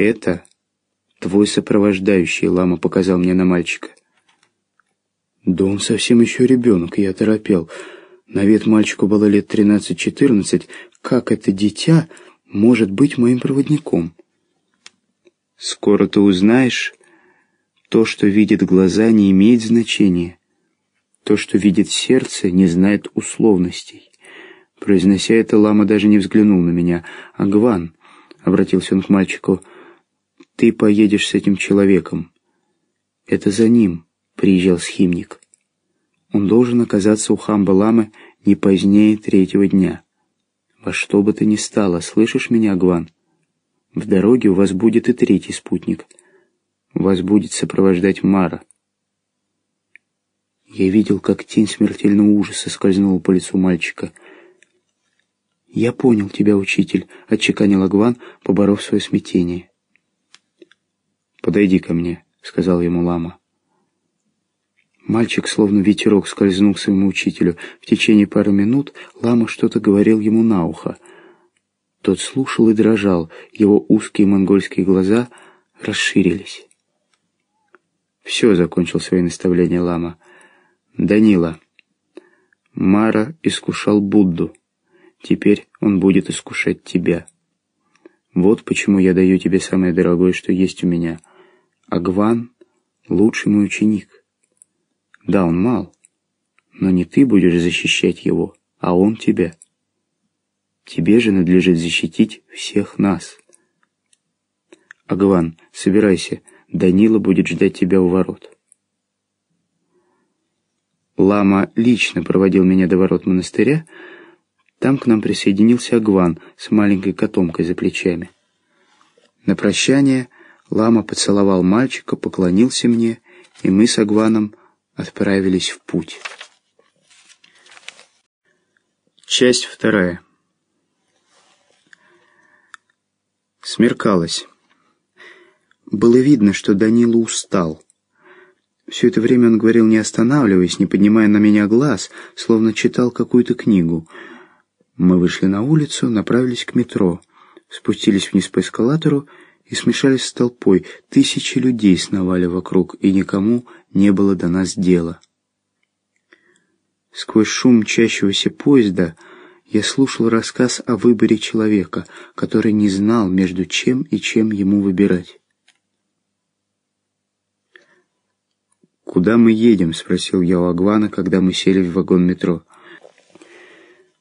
«Это твой сопровождающий», — лама показал мне на мальчика. «Да он совсем еще ребенок», — я торопел. На вид мальчику было лет тринадцать-четырнадцать. Как это дитя может быть моим проводником? «Скоро ты узнаешь, то, что видит глаза, не имеет значения. То, что видит сердце, не знает условностей». Произнося это, лама даже не взглянул на меня. «Агван», — обратился он к мальчику, — «ты поедешь с этим человеком. Это за ним» приезжал схимник. Он должен оказаться у Хамба-Ламы не позднее третьего дня. Во что бы то ни стало, слышишь меня, Гван? В дороге у вас будет и третий спутник. Вас будет сопровождать Мара. Я видел, как тень смертельного ужаса скользнула по лицу мальчика. «Я понял тебя, учитель», — отчеканил Агван, поборов свое смятение. «Подойди ко мне», — сказал ему лама. Мальчик, словно ветерок, скользнул к своему учителю. В течение пары минут лама что-то говорил ему на ухо. Тот слушал и дрожал, его узкие монгольские глаза расширились. «Все», — закончил свои наставления лама. «Данила, Мара искушал Будду. Теперь он будет искушать тебя. Вот почему я даю тебе самое дорогое, что есть у меня. Агван — лучший мой ученик». Да, он мал, но не ты будешь защищать его, а он тебя. Тебе же надлежит защитить всех нас. Агван, собирайся, Данила будет ждать тебя у ворот. Лама лично проводил меня до ворот монастыря. Там к нам присоединился Агван с маленькой котомкой за плечами. На прощание Лама поцеловал мальчика, поклонился мне, и мы с Агваном отправились в путь. Часть вторая. Смеркалось. Было видно, что Данила устал. Все это время он говорил, не останавливаясь, не поднимая на меня глаз, словно читал какую-то книгу. Мы вышли на улицу, направились к метро, спустились вниз по эскалатору и смешались с толпой. Тысячи людей сновали вокруг, и никому не было до нас дела. Сквозь шум мчащегося поезда я слушал рассказ о выборе человека, который не знал, между чем и чем ему выбирать. «Куда мы едем?» — спросил я у Агвана, когда мы сели в вагон метро.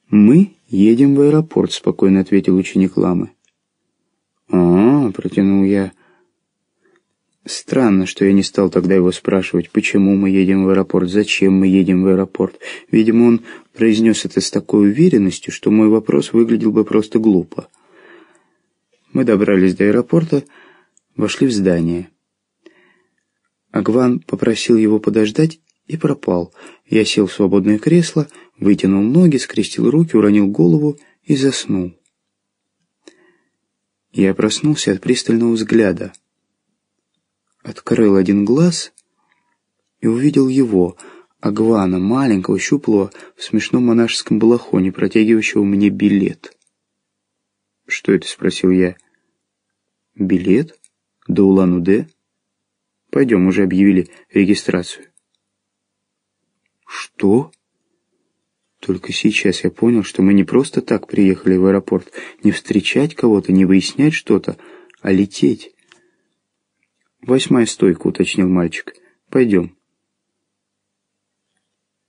«Мы едем в аэропорт», — спокойно ответил ученик Ламы. «А, — протянул я. Странно, что я не стал тогда его спрашивать, почему мы едем в аэропорт, зачем мы едем в аэропорт. Видимо, он произнес это с такой уверенностью, что мой вопрос выглядел бы просто глупо. Мы добрались до аэропорта, вошли в здание. Агван попросил его подождать и пропал. Я сел в свободное кресло, вытянул ноги, скрестил руки, уронил голову и заснул. Я проснулся от пристального взгляда. Открыл один глаз и увидел его, Агвана, маленького, щуплого, в смешном монашеском балахоне, протягивающего мне билет. «Что это?» — спросил я. «Билет? До Улан-Удэ? Пойдем, уже объявили регистрацию». «Что?» Только сейчас я понял, что мы не просто так приехали в аэропорт, не встречать кого-то, не выяснять что-то, а лететь. «Восьмая стойка», — уточнил мальчик. «Пойдем».